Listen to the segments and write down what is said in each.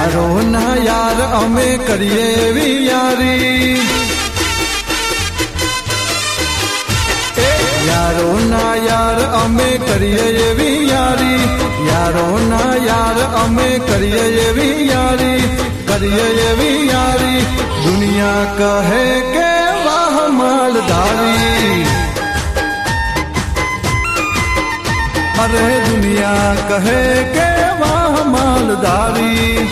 યારો ના યાર અમે કરીએ એવી યારી એ યારો ના યાર અમે કરીએ એવી યારી યારો ના યાર અમે કરીએ એવી યારી કરીએ એવી યારી દુનિયા કહે કે વાહ માલધારી અરે દુનિયા કહે કે વાહ માલધારી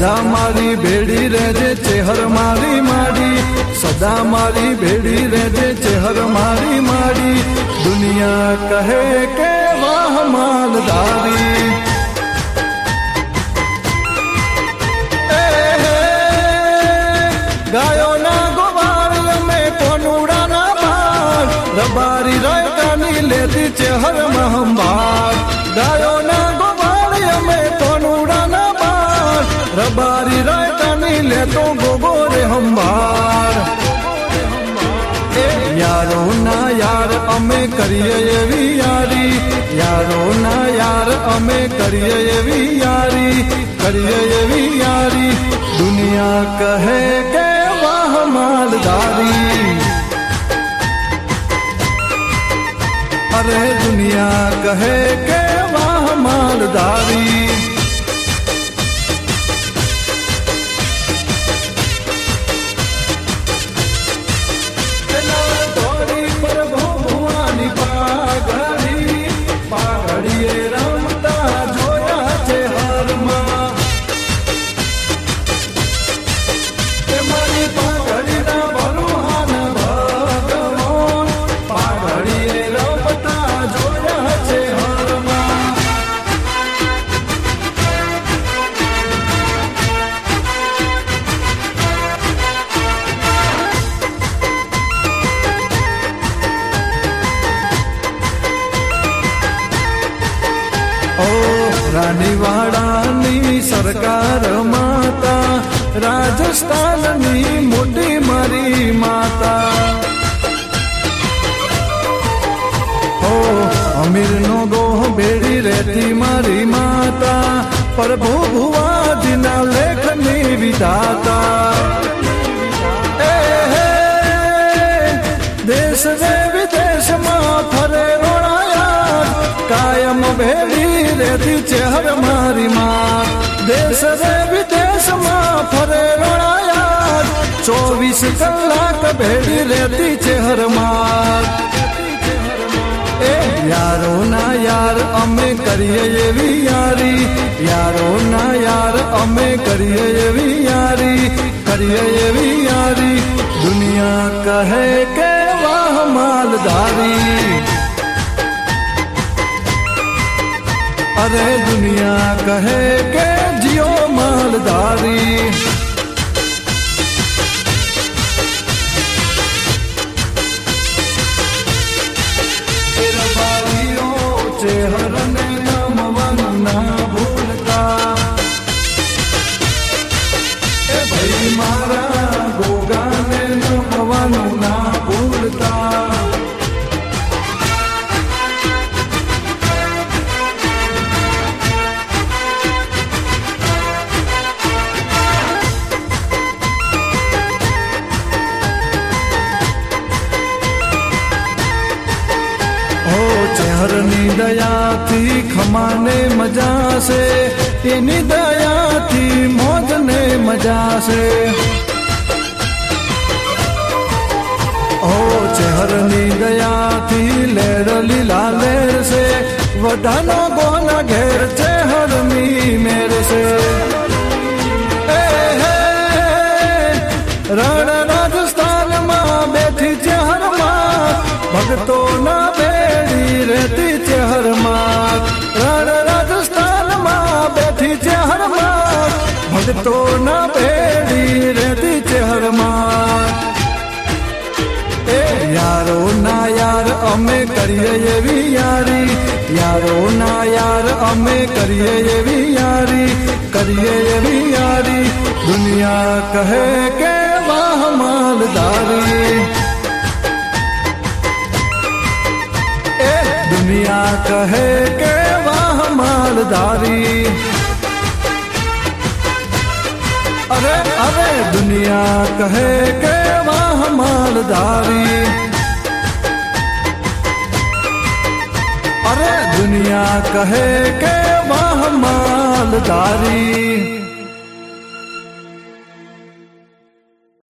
સદા મારી ભેડી રહેજે ચેહર મારી માડી સદા મારી ભેડી રહેજે ચેહર મારી માડી દુનિયા કહે કે વાહ માલધારી એ હે, ગાયોના ગોવાળ અમે કોનુડાના બાળ રબારી રાયકાની લેતી ચેહર મહંબાળ ગાયોના કરીએ એવી યારી યારો ના યાર અમે કરીએ એવી યારી કરીએ એવી યારી દુનિયા કહે કે વાહ માલધારી અરે દુનિયા કહે કે વાહ માલધારી રાણીવાડાની સરકાર માતા રાજસ્થાનની મોટી મારી માતા ઓ અમીરનો ગોહ બેડી રહેતી મારી માતા પ્રભુ ભુવાજીના લેખની વિધાતા એ હે, દેશ દેશ ને વિદેશમાં ફરે રોણાયા ચોવીસ કલાક ભેડી રેતી ચહેર માં એ યારો ના યાર અમે કરીએ એવી યારી યારો ના યાર અમે કરીએ એવી યારી કરીએ એવી યારી દુનિયા કહે કે વાહ માલધારી અરે દુનિયા કહે કે જીઓ मालदारी हर ने नाम वन्ना भूलता। ए भाई मारा ચહેરની દયાથી ખમાને મજા છે એની દયાથી મોજને મજા છે હો ચહેરની દયાથી લેર લીલા લેર છે વડાનો ગોના ઘેર ચહેરની મેર ભક્તો ના બેડી રહેતી ચહેરમાં એ યારો ના યાર અમે કરીએ એવી યારી યારો ના યાર અમે કરીએ એવી યારી કરીએ એવી યારી દુનિયા કહે કે વાહ માલધારી એ દુનિયા કહે કે વાહ मालदारी अरे अरे दुनिया कहे के वाह मालदारी अरे दुनिया कहे के वाह मालदारी